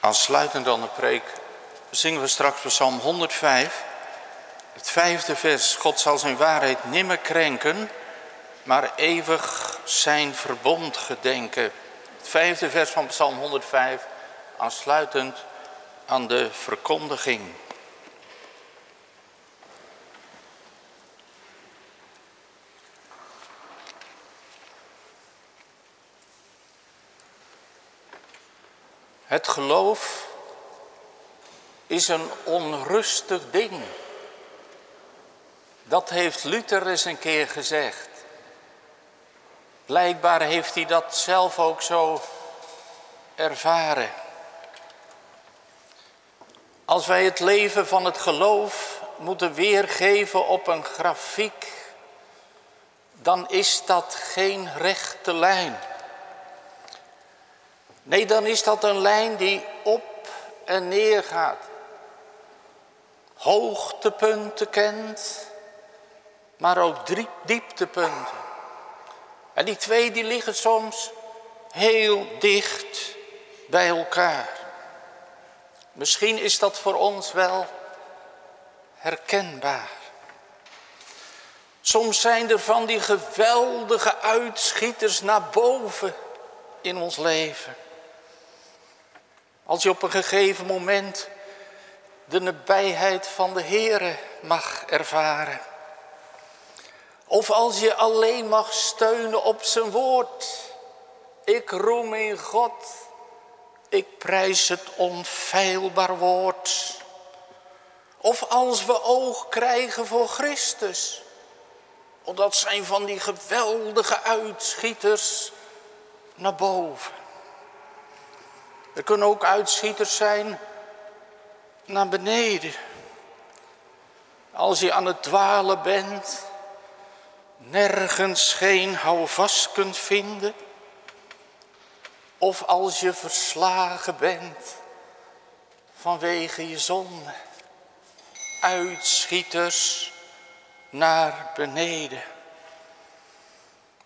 Aansluitend aan de preek zingen we straks Psalm 105. Het vijfde vers. God zal zijn waarheid nimmer krenken, maar eeuwig zijn verbond gedenken. Het vijfde vers van Psalm 105, aansluitend aan de verkondiging. Het geloof is een onrustig ding. Dat heeft Luther eens een keer gezegd. Blijkbaar heeft hij dat zelf ook zo ervaren. Als wij het leven van het geloof moeten weergeven op een grafiek, dan is dat geen rechte lijn. Nee, dan is dat een lijn die op en neer gaat. Hoogtepunten kent, maar ook dieptepunten. En die twee die liggen soms heel dicht bij elkaar. Misschien is dat voor ons wel herkenbaar. Soms zijn er van die geweldige uitschieters naar boven in ons leven. Als je op een gegeven moment de nabijheid van de Heere mag ervaren. Of als je alleen mag steunen op zijn woord. Ik roem in God. Ik prijs het onfeilbaar woord. Of als we oog krijgen voor Christus. omdat zijn van die geweldige uitschieters naar boven. Er kunnen ook uitschieters zijn naar beneden. Als je aan het dwalen bent, nergens geen houvast kunt vinden. Of als je verslagen bent vanwege je zonde. Uitschieters naar beneden.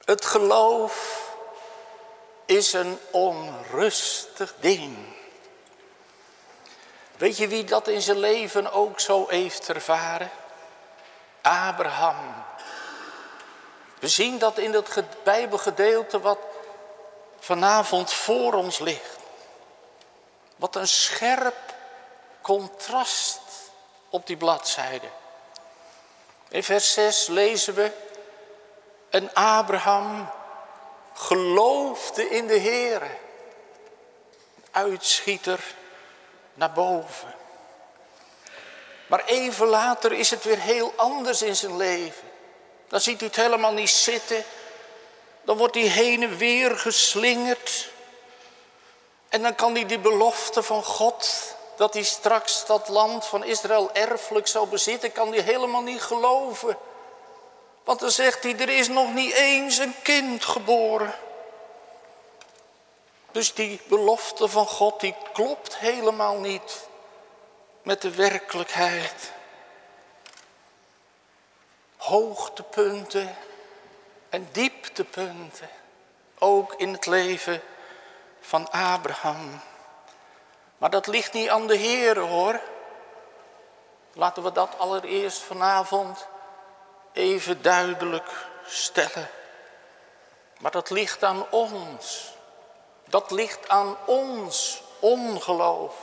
Het geloof is een onrustig ding. Weet je wie dat in zijn leven ook zo heeft ervaren? Abraham. We zien dat in het Bijbelgedeelte wat vanavond voor ons ligt. Wat een scherp contrast op die bladzijde. In vers 6 lezen we, en Abraham geloofde in de Heer. Uitschieter naar boven. Maar even later is het weer heel anders in zijn leven. Dan ziet hij het helemaal niet zitten. Dan wordt hij heen en weer geslingerd. En dan kan hij die belofte van God, dat hij straks dat land van Israël erfelijk zal bezitten, kan hij helemaal niet geloven. Want dan zegt hij, er is nog niet eens een kind geboren. Dus die belofte van God, die klopt helemaal niet met de werkelijkheid. Hoogtepunten en dieptepunten, ook in het leven van Abraham. Maar dat ligt niet aan de Heer hoor. Laten we dat allereerst vanavond even duidelijk stellen. Maar dat ligt aan ons. Dat ligt aan ons ongeloof.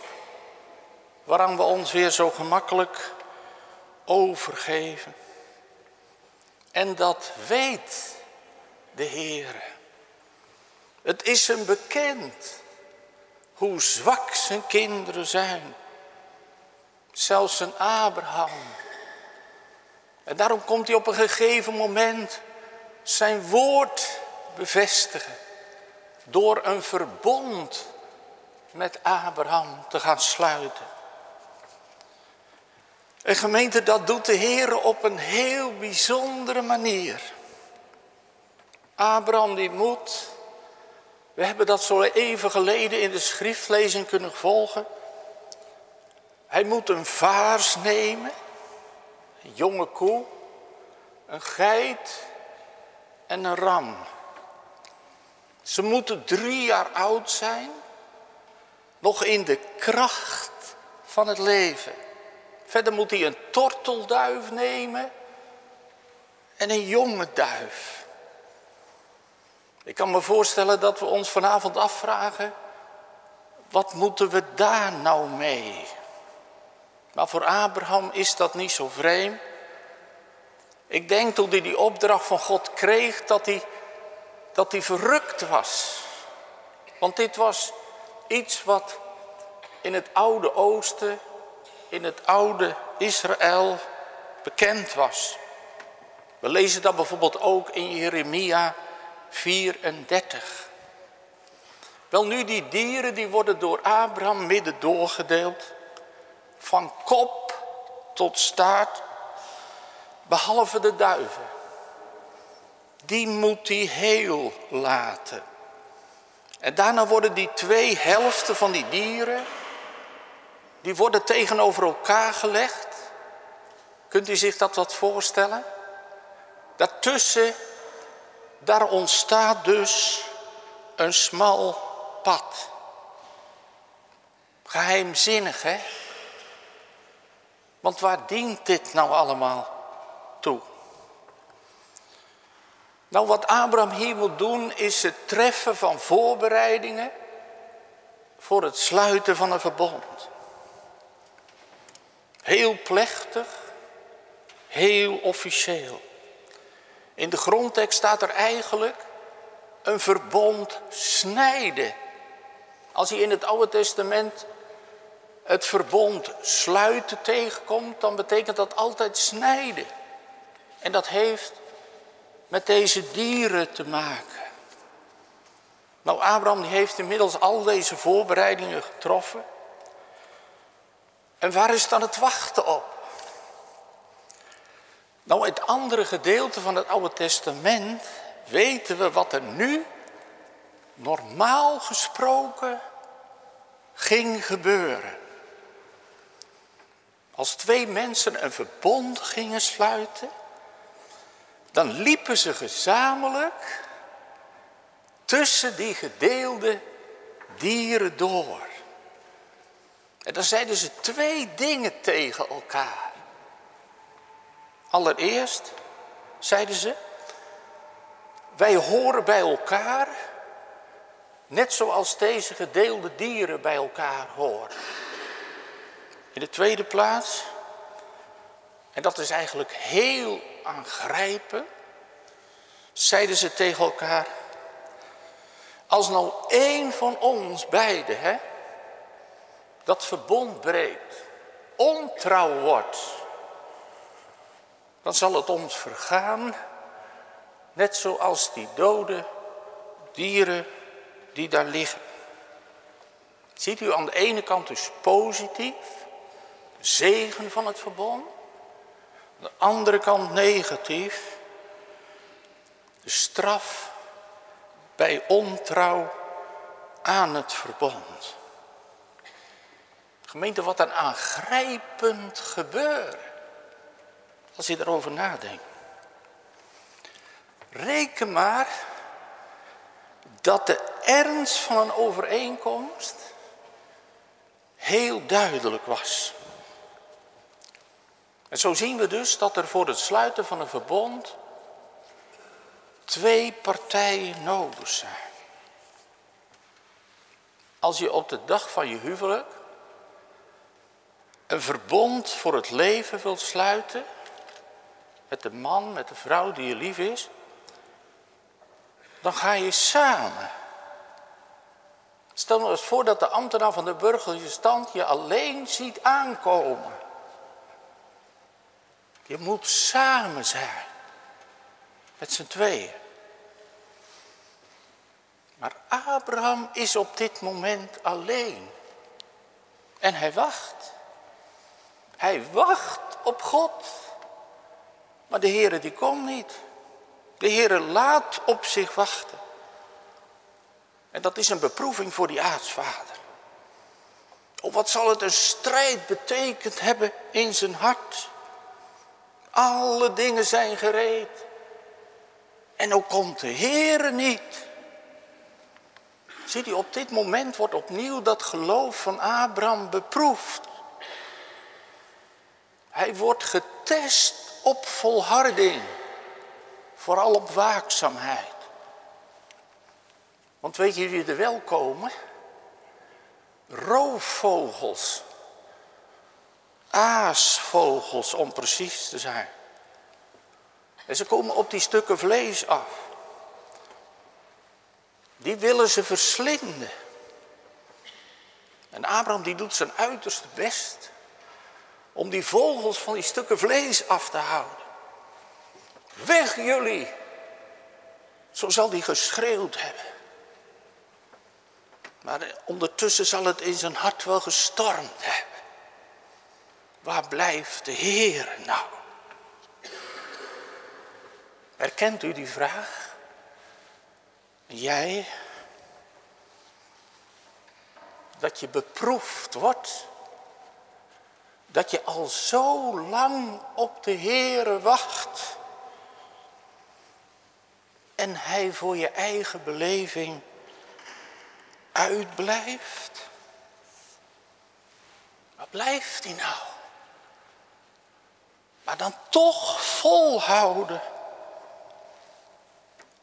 Waaraan we ons weer zo gemakkelijk overgeven. En dat weet de Heer. Het is hem bekend hoe zwak zijn kinderen zijn. Zelfs een Abraham en daarom komt hij op een gegeven moment zijn woord bevestigen. Door een verbond met Abraham te gaan sluiten. En gemeente, dat doet de Heer op een heel bijzondere manier. Abraham die moet, we hebben dat zo even geleden in de schriftlezing kunnen volgen. Hij moet een vaars nemen een jonge koe, een geit en een ram. Ze moeten drie jaar oud zijn. nog in de kracht van het leven. Verder moet hij een tortelduif nemen en een jonge duif. Ik kan me voorstellen dat we ons vanavond afvragen, wat moeten we daar nou mee? Maar voor Abraham is dat niet zo vreemd. Ik denk toen hij die opdracht van God kreeg, dat hij, dat hij verrukt was. Want dit was iets wat in het oude Oosten, in het oude Israël bekend was. We lezen dat bijvoorbeeld ook in Jeremia 34. Wel nu, die dieren die worden door Abraham midden doorgedeeld. Van kop tot staart. Behalve de duiven. Die moet hij heel laten. En daarna worden die twee helften van die dieren, die worden tegenover elkaar gelegd. Kunt u zich dat wat voorstellen? Daartussen, daar ontstaat dus een smal pad. Geheimzinnig, hè? Want waar dient dit nou allemaal toe? Nou, wat Abraham hier moet doen is het treffen van voorbereidingen voor het sluiten van een verbond. Heel plechtig, heel officieel. In de grondtekst staat er eigenlijk een verbond snijden. Als je in het Oude Testament het verbond sluiten tegenkomt, dan betekent dat altijd snijden. En dat heeft met deze dieren te maken. Nou, Abraham die heeft inmiddels al deze voorbereidingen getroffen. En waar is dan het wachten op? Nou, het andere gedeelte van het Oude Testament weten we wat er nu normaal gesproken ging gebeuren. Als twee mensen een verbond gingen sluiten, dan liepen ze gezamenlijk tussen die gedeelde dieren door. En dan zeiden ze twee dingen tegen elkaar. Allereerst zeiden ze, wij horen bij elkaar, net zoals deze gedeelde dieren bij elkaar horen. In de tweede plaats, en dat is eigenlijk heel aangrijpen, zeiden ze tegen elkaar, als nou één van ons beiden, hè, dat verbond breekt, ontrouw wordt, dan zal het ons vergaan, net zoals die dode dieren die daar liggen. Ziet u aan de ene kant dus positief, zegen van het verbond, aan de andere kant negatief, de straf bij ontrouw aan het verbond. Gemeente, wat een aangrijpend gebeuren. Als je erover nadenkt. Reken maar dat de ernst van een overeenkomst heel duidelijk was. En zo zien we dus dat er voor het sluiten van een verbond twee partijen nodig zijn. Als je op de dag van je huwelijk een verbond voor het leven wilt sluiten met de man, met de vrouw die je lief is, dan ga je samen. Stel nou eens voor dat de ambtenaar van de burgerlijke stand je alleen ziet aankomen. Je moet samen zijn. Met z'n tweeën. Maar Abraham is op dit moment alleen. En hij wacht. Hij wacht op God. Maar de Heere die komt niet. De Heere laat op zich wachten. En dat is een beproeving voor die aartsvader. Oh, wat zal het een strijd betekend hebben in zijn hart. Alle dingen zijn gereed. En ook komt de Heere niet. Ziet u, op dit moment wordt opnieuw dat geloof van Abraham beproefd. Hij wordt getest op volharding, vooral op waakzaamheid. Want weet je wie er wel komen? Roofvogels. Aasvogels om precies te zijn. En ze komen op die stukken vlees af. Die willen ze verslinden. En Abraham die doet zijn uiterste best om die vogels van die stukken vlees af te houden. Weg jullie! Zo zal hij geschreeuwd hebben. Maar ondertussen zal het in zijn hart wel gestormd hebben. Waar blijft de Heer nou? Herkent u die vraag? Jij? Dat je beproefd wordt. Dat je al zo lang op de Heere wacht. En Hij voor je eigen beleving uitblijft. Waar blijft hij nou? Maar dan toch volhouden.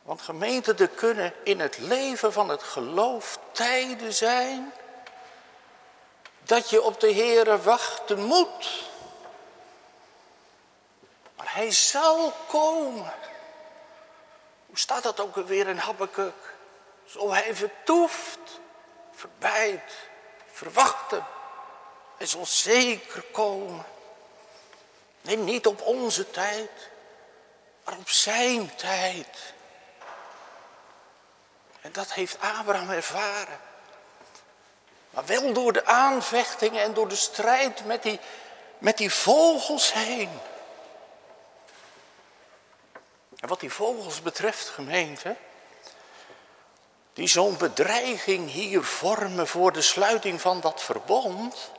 Want gemeente, er kunnen in het leven van het geloof tijden zijn dat je op de Heere wachten moet. Maar hij zal komen. Hoe staat dat ook weer in Habakkuk? Zo hij vertoeft, verbijt, verwacht hem. Hij zal zeker komen. Nee, niet op onze tijd, maar op zijn tijd. En dat heeft Abraham ervaren. Maar wel door de aanvechtingen en door de strijd met die, met die vogels heen. En wat die vogels betreft, gemeente, die zo'n bedreiging hier vormen voor de sluiting van dat verbond,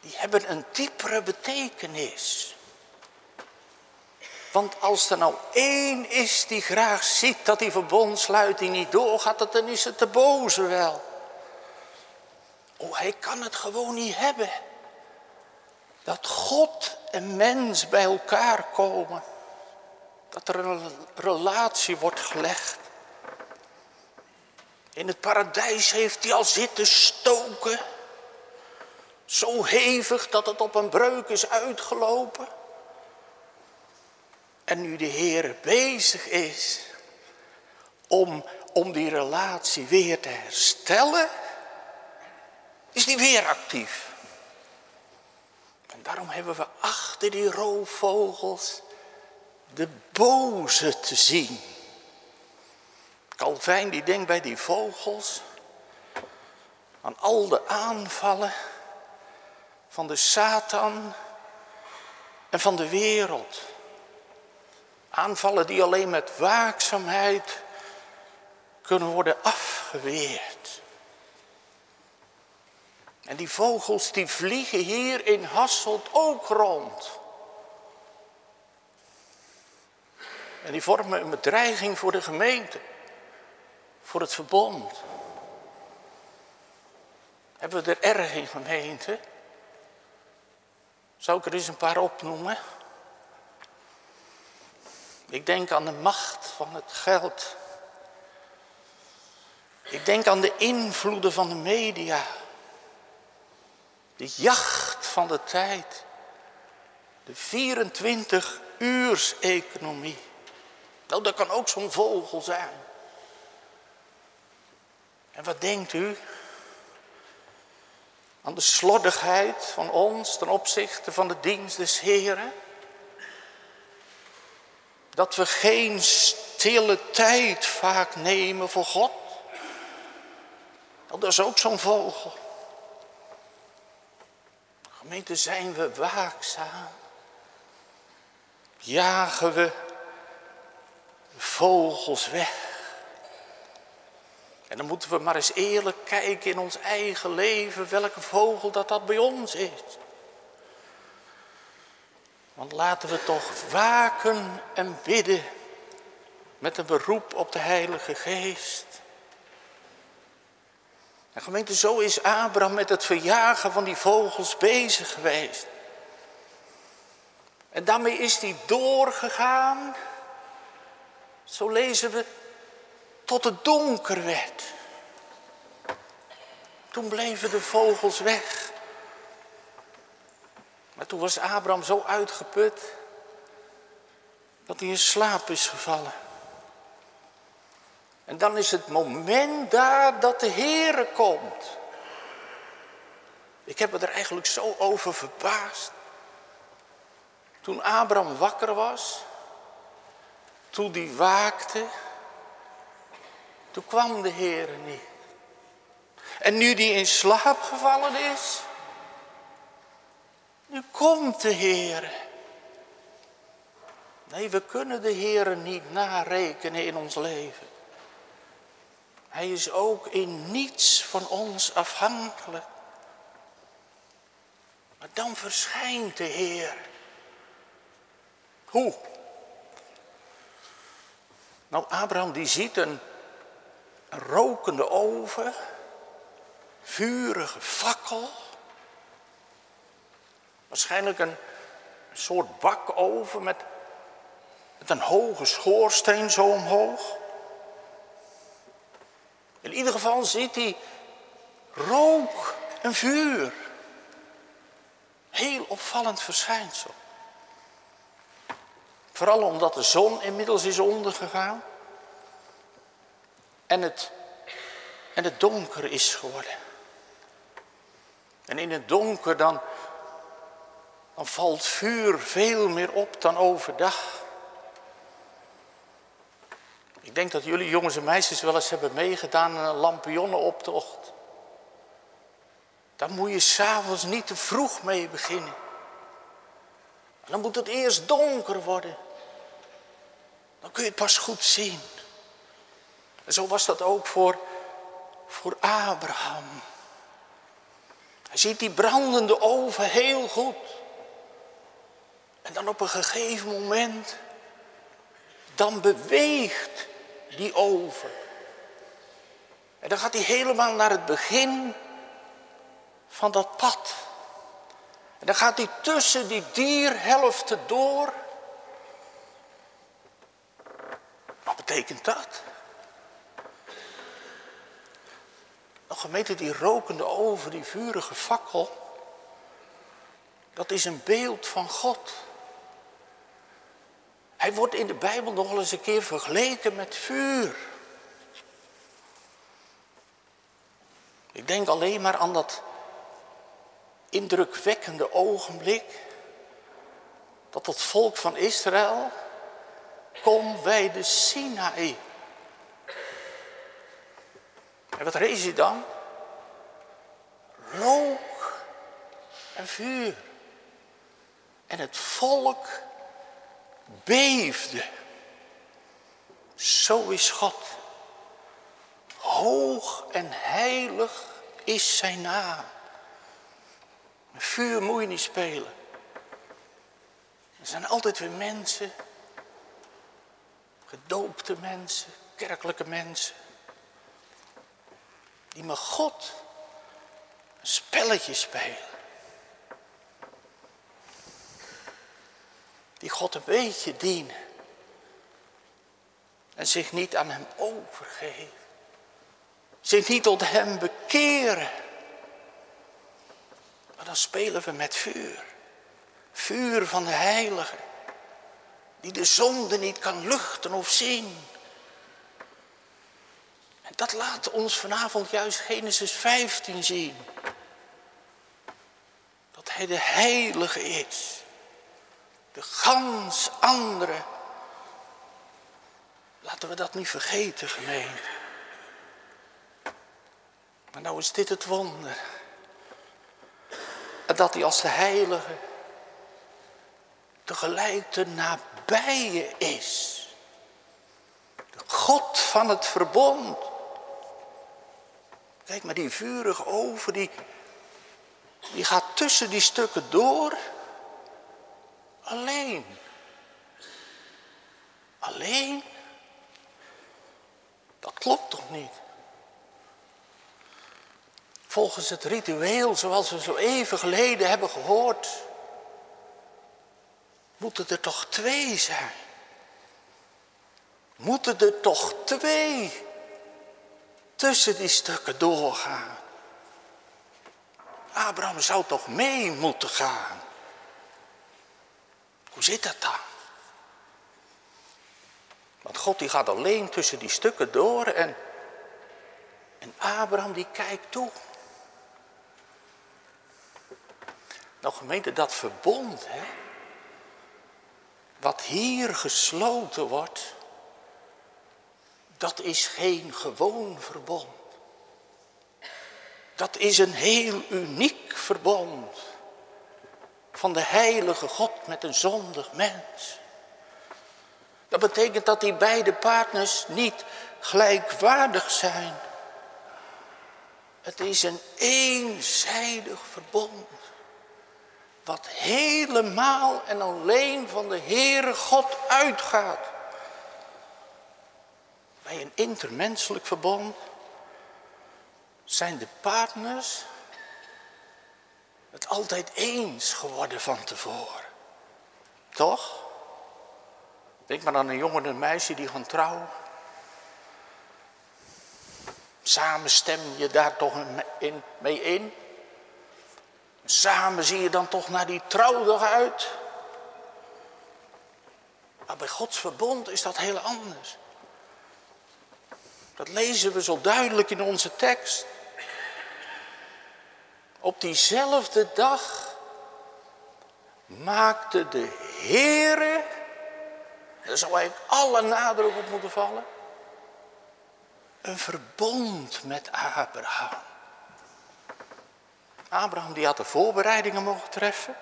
die hebben een diepere betekenis. Want als er nou één is die graag ziet dat die verbondsluiting niet doorgaat, dan is het de boze wel. Oh, hij kan het gewoon niet hebben. Dat God en mens bij elkaar komen. Dat er een relatie wordt gelegd. In het paradijs heeft hij al zitten stoken. Zo hevig dat het op een breuk is uitgelopen. En nu de Heer bezig is om, om die relatie weer te herstellen, is die weer actief. En daarom hebben we achter die roofvogels de boze te zien. Calvijn die denkt bij die vogels aan al de aanvallen van de Satan en van de wereld. Aanvallen die alleen met waakzaamheid kunnen worden afgeweerd. En die vogels die vliegen hier in Hasselt ook rond. En die vormen een bedreiging voor de gemeente, voor het verbond. Hebben we er erg in gemeente? Zou ik er eens een paar opnoemen? Ik denk aan de macht van het geld. Ik denk aan de invloeden van de media. De jacht van de tijd. De 24 uurs economie. Nou, dat kan ook zo'n vogel zijn. En wat denkt u? Aan de slordigheid van ons ten opzichte van de dienst des Heren? Dat we geen stille tijd vaak nemen voor God. Dat is ook zo'n vogel. Gemeente, zijn we waakzaam? Jagen we de vogels weg? En dan moeten we maar eens eerlijk kijken in ons eigen leven welke vogel dat dat bij ons is. Want laten we toch waken en bidden met een beroep op de Heilige Geest. En gemeente, zo is Abraham met het verjagen van die vogels bezig geweest. En daarmee is hij doorgegaan, zo lezen we, tot het donker werd. Toen bleven de vogels weg. Maar toen was Abraham zo uitgeput dat hij in slaap is gevallen. En dan is het moment daar dat de Heere komt. Ik heb me er eigenlijk zo over verbaasd. Toen Abraham wakker was, toen die waakte, toen kwam de Heere niet. En nu die in slaap gevallen is, nu komt de Heere. Nee, we kunnen de Heere niet narekenen in ons leven. Hij is ook in niets van ons afhankelijk. Maar dan verschijnt de Heer. Hoe? Nou, Abraham die ziet een, een rokende oven, vurige fakkel. Waarschijnlijk een, soort bakoven met, met een hoge schoorsteen zo omhoog. In ieder geval ziet hij rook en vuur. Heel opvallend verschijnsel. Vooral omdat de zon inmiddels is ondergegaan. En het, en het donker is geworden. En in het donker dan, dan valt vuur veel meer op dan overdag. Ik denk dat jullie jongens en meisjes wel eens hebben meegedaan aan een lampionnenoptocht. Daar moet je s'avonds niet te vroeg mee beginnen. Dan moet het eerst donker worden. Dan kun je het pas goed zien. En zo was dat ook voor, voor Abraham. Hij ziet die brandende oven heel goed. En dan op een gegeven moment, dan beweegt die oven. En dan gaat hij helemaal naar het begin van dat pad. En dan gaat hij tussen die dierhelften door. Wat betekent dat? Nog gemeente, die rokende oven, die vurige fakkel, dat is een beeld van God. Hij wordt in de Bijbel nog eens een keer vergeleken met vuur. Ik denk alleen maar aan dat indrukwekkende ogenblik dat het volk van Israël komt bij de Sinaï. En wat rees je dan? Rook en vuur. En het volk beefde. Zo is God. Hoog en heilig is zijn naam. Vuur moet je niet spelen. Er zijn altijd weer mensen, gedoopte mensen, kerkelijke mensen, die met God een spelletje spelen. Die God een beetje dienen. En zich niet aan hem overgeven. Zich niet tot hem bekeren. Maar dan spelen we met vuur. Vuur van de heilige. Die de zonde niet kan luchten of zien. Dat laat ons vanavond juist Genesis 15 zien. Dat hij de heilige is. De gans andere. Laten we dat niet vergeten, gemeente. Maar nou is dit het wonder. Dat hij als de heilige tegelijk de nabije is. De God van het verbond. Kijk maar, die vurige oven, die, die gaat tussen die stukken door alleen. Alleen? Dat klopt toch niet? volgens het ritueel zoals we zo even geleden hebben gehoord, moeten er toch twee zijn. Moeten er toch twee tussen die stukken doorgaan. Abraham zou toch mee moeten gaan. Hoe zit dat dan? Want God die gaat alleen tussen die stukken door en, en Abraham die kijkt toe. Nou gemeente, dat verbond, hè, wat hier gesloten wordt, dat is geen gewoon verbond. Dat is een heel uniek verbond van de heilige God met een zondig mens. Dat betekent dat die beide partners niet gelijkwaardig zijn. Het is een eenzijdig verbond. Wat helemaal en alleen van de Heere God uitgaat. Bij een intermenselijk verbond zijn de partners het altijd eens geworden van tevoren. Toch? Denk maar aan een jongen en een meisje die gaan trouwen. Samen stem je daar toch mee in. Samen zie je dan toch naar die trouwdag uit. Maar bij Gods verbond is dat heel anders. Dat lezen we zo duidelijk in onze tekst. Op diezelfde dag maakte de Heere, daar zou eigenlijk alle nadruk op moeten vallen, een verbond met Abraham. Abraham die had de voorbereidingen mogen treffen.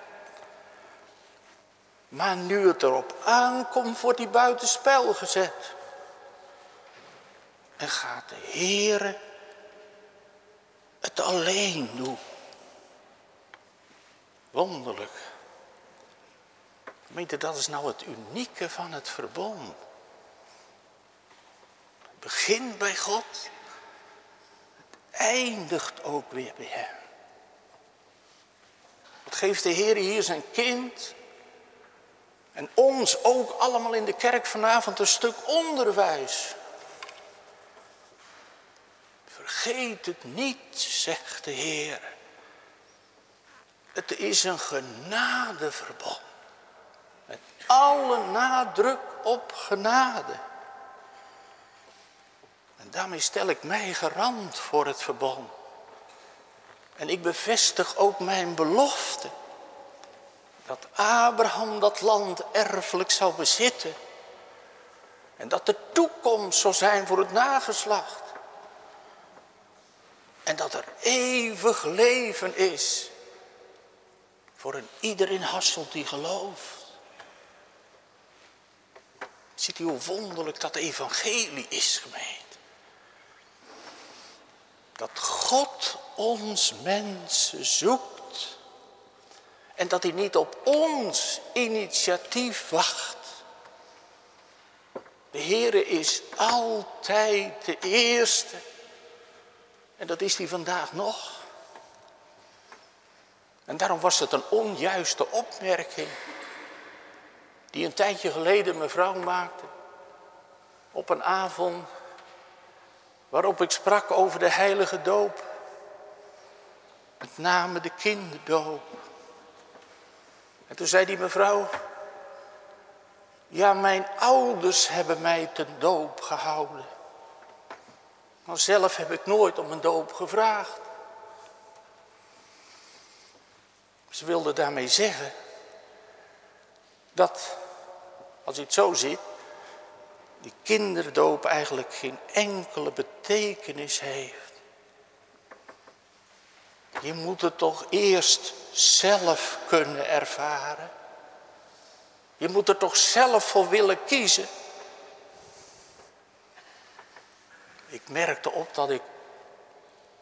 Maar nu het erop aankomt, wordt hij buitenspel gezet. En gaat de Heere het alleen doen. Wonderlijk. Gemeente, dat is nou het unieke van het verbond. Het begint bij God. Het eindigt ook weer bij Hem. Wat geeft de Heer hier zijn kind? En ons ook allemaal in de kerk vanavond een stuk onderwijs. Vergeet het niet, zegt de Heer. Het is een genadeverbond. Met alle nadruk op genade. En daarmee stel ik mij garant voor het verbond. En ik bevestig ook mijn belofte. Dat Abraham dat land erfelijk zou bezitten. En dat de toekomst zou zijn voor het nageslacht. En dat er eeuwig leven is voor een ieder in Hasselt die gelooft. Ziet u hoe wonderlijk dat evangelie is, gemeend. Dat God ons mensen zoekt. En dat hij niet op ons initiatief wacht. De Heere is altijd de eerste. En dat is hij vandaag nog. En daarom was het een onjuiste opmerking die een tijdje geleden mevrouw maakte op een avond waarop ik sprak over de heilige doop. Met name de kinderdoop. En toen zei die mevrouw, ja mijn ouders hebben mij ten doop gehouden. Maar zelf heb ik nooit om een doop gevraagd. Ze wilde daarmee zeggen dat, als u het zo ziet, die kinderdoop eigenlijk geen enkele betekenis heeft. Je moet het toch eerst zelf kunnen ervaren. Je moet er toch zelf voor willen kiezen. Ik merkte op dat ik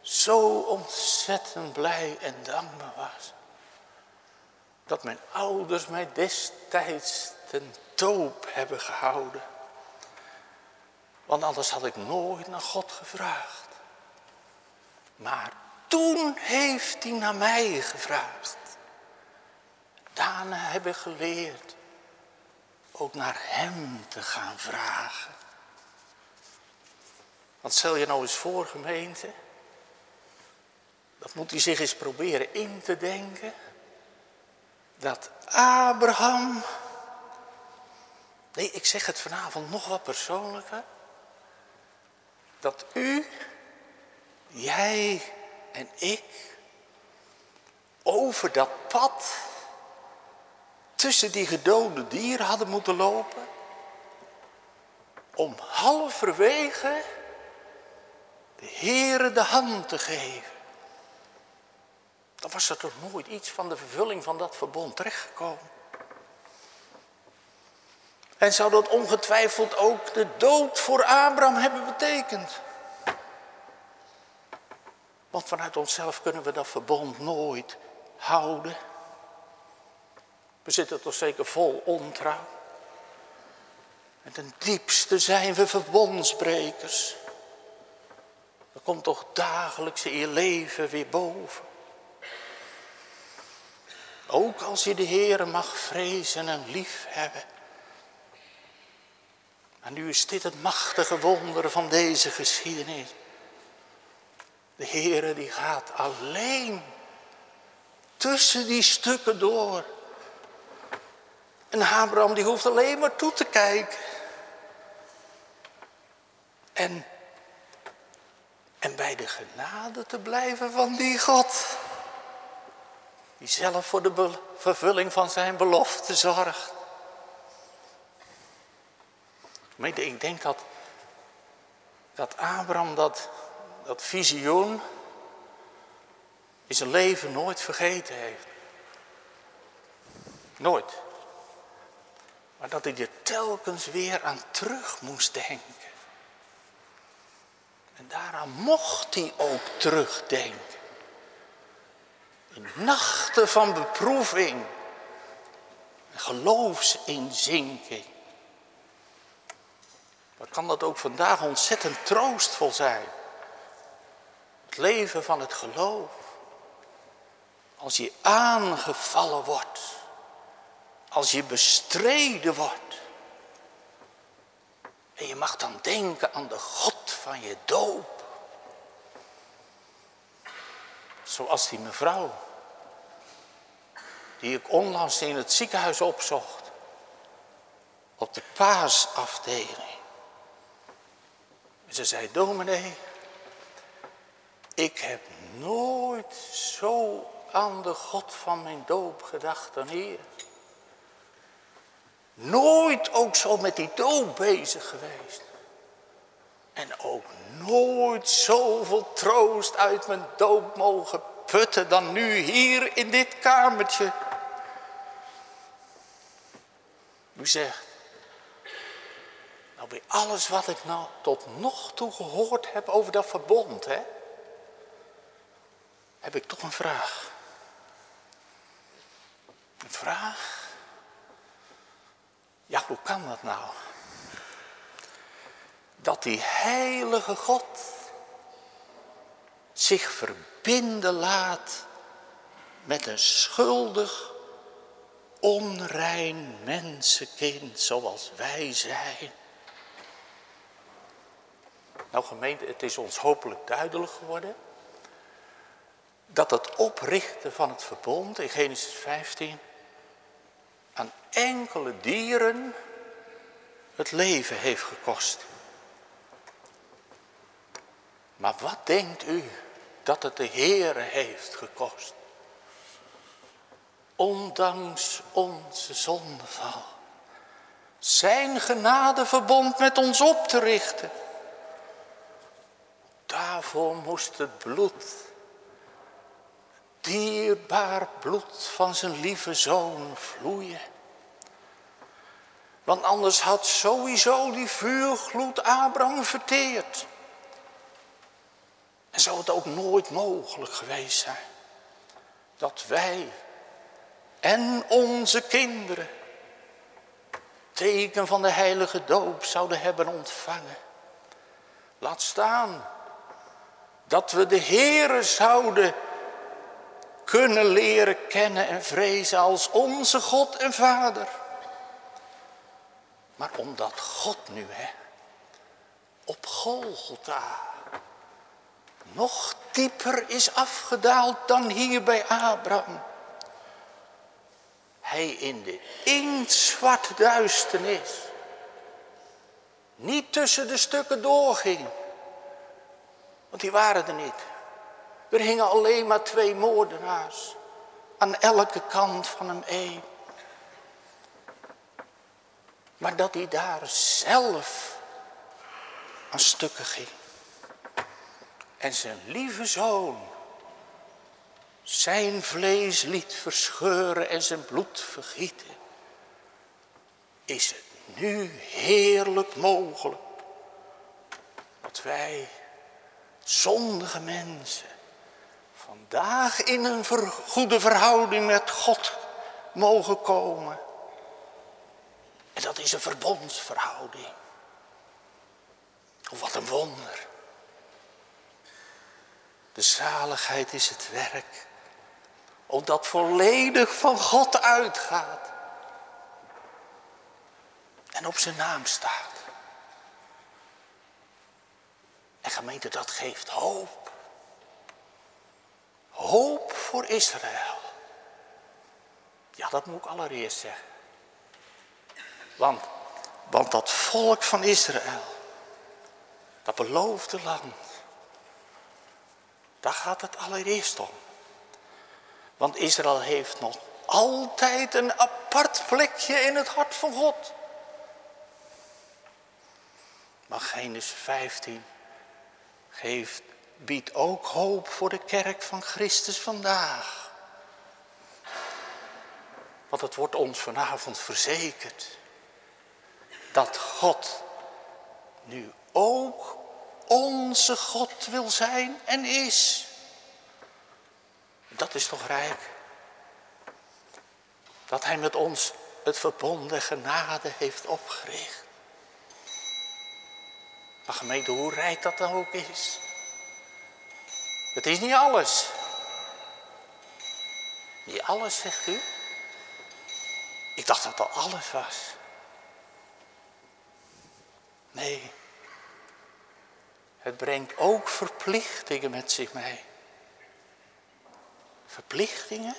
zo ontzettend blij en dankbaar was dat mijn ouders mij destijds ten doop hebben gehouden. Want anders had ik nooit naar God gevraagd. Maar toen heeft hij naar mij gevraagd. Daarna heb ik geleerd ook naar hem te gaan vragen. Wat stel je nou eens voor, gemeente? Dat moet hij zich eens proberen in te denken. Dat Abraham. Nee, ik zeg het vanavond nog wat persoonlijker. Dat u, jij en ik over dat pad tussen die gedode dieren hadden moeten lopen. Om halverwege de Heere de hand te geven. Dan was er toch nooit iets van de vervulling van dat verbond terechtgekomen. En zou dat ongetwijfeld ook de dood voor Abraham hebben betekend. Want vanuit onszelf kunnen we dat verbond nooit houden. We zitten toch zeker vol ontrouw. En ten diepste zijn we verbondsbrekers. Komt toch dagelijks in je leven weer boven. Ook als je de Heer mag vrezen en lief hebben. En nu is dit het machtige wonder van deze geschiedenis. De Heere die gaat alleen tussen die stukken door. En Abraham die hoeft alleen maar toe te kijken. En, en bij de genade te blijven van die God. Die zelf voor de vervulling van zijn belofte zorgt. Ik denk dat, dat Abraham dat, dat visioen in zijn leven nooit vergeten heeft. Nooit. Maar dat hij er telkens weer aan terug moest denken. En daaraan mocht hij ook terugdenken. In nachten van beproeving geloofsinzinking. Dan kan dat ook vandaag ontzettend troostvol zijn. Het leven van het geloof. Als je aangevallen wordt. Als je bestreden wordt. En je mag dan denken aan de God van je doop. Zoals die mevrouw. Die ik onlangs in het ziekenhuis opzocht. Op de paasafdeling. Ze zei, dominee, ik heb nooit zo aan de God van mijn doop gedacht dan hier. Nooit ook zo met die doop bezig geweest. En ook nooit zoveel troost uit mijn doop mogen putten dan nu hier in dit kamertje. U zegt, nou bij alles wat ik nou tot nog toe gehoord heb over dat verbond, hè, heb ik toch een vraag. Een vraag? Ja, hoe kan dat nou? Dat die heilige God zich verbinden laat met een schuldig, onrein mensenkind zoals wij zijn. Nou gemeente, het is ons hopelijk duidelijk geworden dat het oprichten van het verbond in Genesis 15 aan enkele dieren het leven heeft gekost. Maar wat denkt u dat het de Heere heeft gekost? Ondanks onze zondeval. Zijn genadeverbond met ons op te richten. Daarvoor moest het bloed, dierbaar bloed van zijn lieve zoon vloeien. Want anders had sowieso die vuurgloed Abraham verteerd. En zou het ook nooit mogelijk geweest zijn dat wij en onze kinderen teken van de heilige doop zouden hebben ontvangen. Laat staan Dat we de Heere zouden kunnen leren kennen en vrezen als onze God en Vader. Maar omdat God nu, hè, op Golgotha nog dieper is afgedaald dan hier bij Abraham. Hij in de inktzwart duisternis niet tussen de stukken doorging. Want die waren er niet. Er hingen alleen maar twee moordenaars aan elke kant van hem een. Maar dat hij daar zelf aan stukken ging. En zijn lieve zoon zijn vlees liet verscheuren en zijn bloed vergieten. Is het nu heerlijk mogelijk dat wij zondige mensen vandaag in een goede verhouding met God mogen komen. En dat is een verbondsverhouding. Of wat een wonder. De zaligheid is het werk. Omdat volledig van God uitgaat. En op zijn naam staat. En gemeente, dat geeft hoop. Hoop voor Israël. Ja, dat moet ik allereerst zeggen. Want, want dat volk van Israël, dat beloofde land, daar gaat het allereerst om. Want Israël heeft nog altijd een apart plekje in het hart van God. Maar Genesis 15 geeft, biedt ook hoop voor de kerk van Christus vandaag. Want het wordt ons vanavond verzekerd dat God nu ook onze God wil zijn en is. Dat is toch rijk? Dat hij met ons het verbonden genade heeft opgericht. Maar gemeente, hoe rijk dat dan ook is. Het is niet alles. Niet alles, zegt u? Ik dacht dat dat alles was. Nee. Het brengt ook verplichtingen met zich mee. Verplichtingen?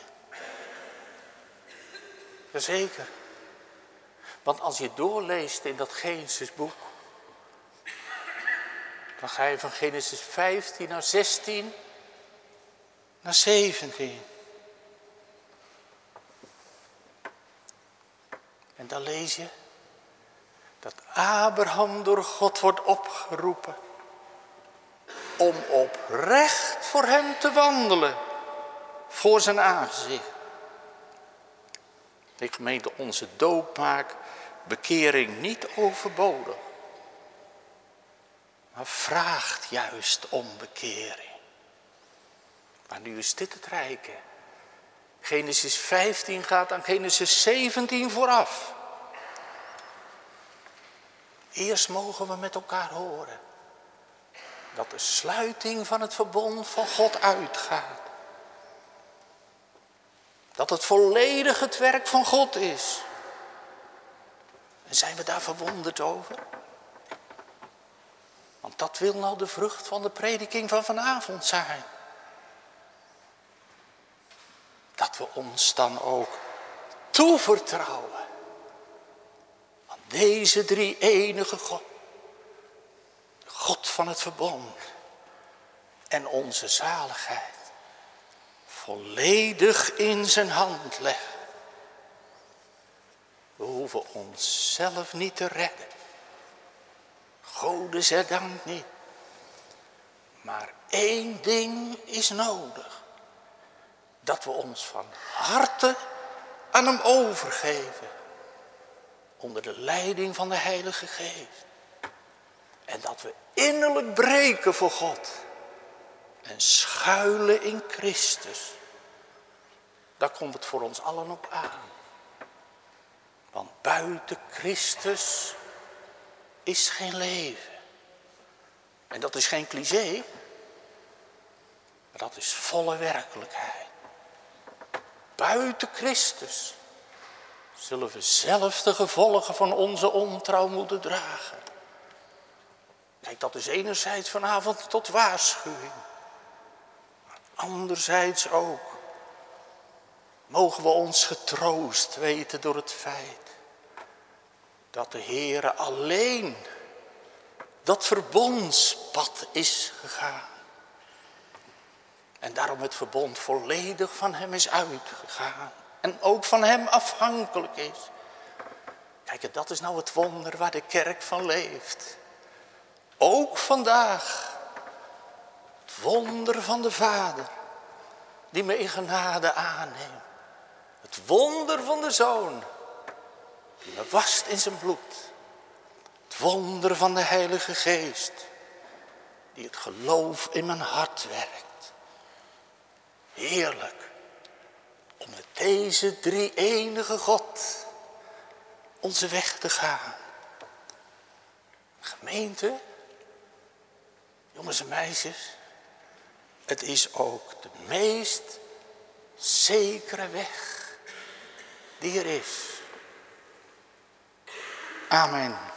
Jazeker. Want als je doorleest in dat Genesisboek, dan ga je van Genesis 15 naar 16 naar 17. En dan lees je dat Abraham door God wordt opgeroepen om oprecht voor hem te wandelen voor zijn aangezicht. De gemeente onze doop bekering niet overbodig, maar vraagt juist om bekering. Maar nu is dit het rijke. Genesis 15 gaat aan Genesis 17 vooraf. Eerst mogen we met elkaar horen dat de sluiting van het verbond van God uitgaat. Dat het volledig het werk van God is. En zijn we daar verwonderd over? Want dat wil nou de vrucht van de prediking van vanavond zijn. Dat we ons dan ook toevertrouwen aan deze drie enige God. God van het verbond en onze zaligheid volledig in zijn hand leggen. We hoeven onszelf niet te redden. Gode zij dank niet. Maar één ding is nodig. Dat we ons van harte aan hem overgeven. Onder de leiding van de Heilige Geest. En dat we innerlijk breken voor God. En schuilen in Christus. Daar komt het voor ons allen op aan. Want buiten Christus is geen leven. En dat is geen cliché. Maar dat is volle werkelijkheid. Buiten Christus zullen we zelf de gevolgen van onze ontrouw moeten dragen. Kijk, dat is enerzijds vanavond tot waarschuwing. Maar anderzijds ook mogen we ons getroost weten door het feit dat de Heere alleen dat verbondspad is gegaan. En daarom het verbond volledig van hem is uitgegaan. En ook van hem afhankelijk is. Kijk, dat is nou het wonder waar de kerk van leeft. Ook vandaag. Het wonder van de Vader. Die me in genade aanneemt. Het wonder van de Zoon. Die me wast in zijn bloed. Het wonder van de Heilige Geest. Die het geloof in mijn hart werkt. Heerlijk. Om met deze drie enige God onze weg te gaan. Gemeente, jongens en meisjes, het is ook de meest zekere weg die er is. Amen.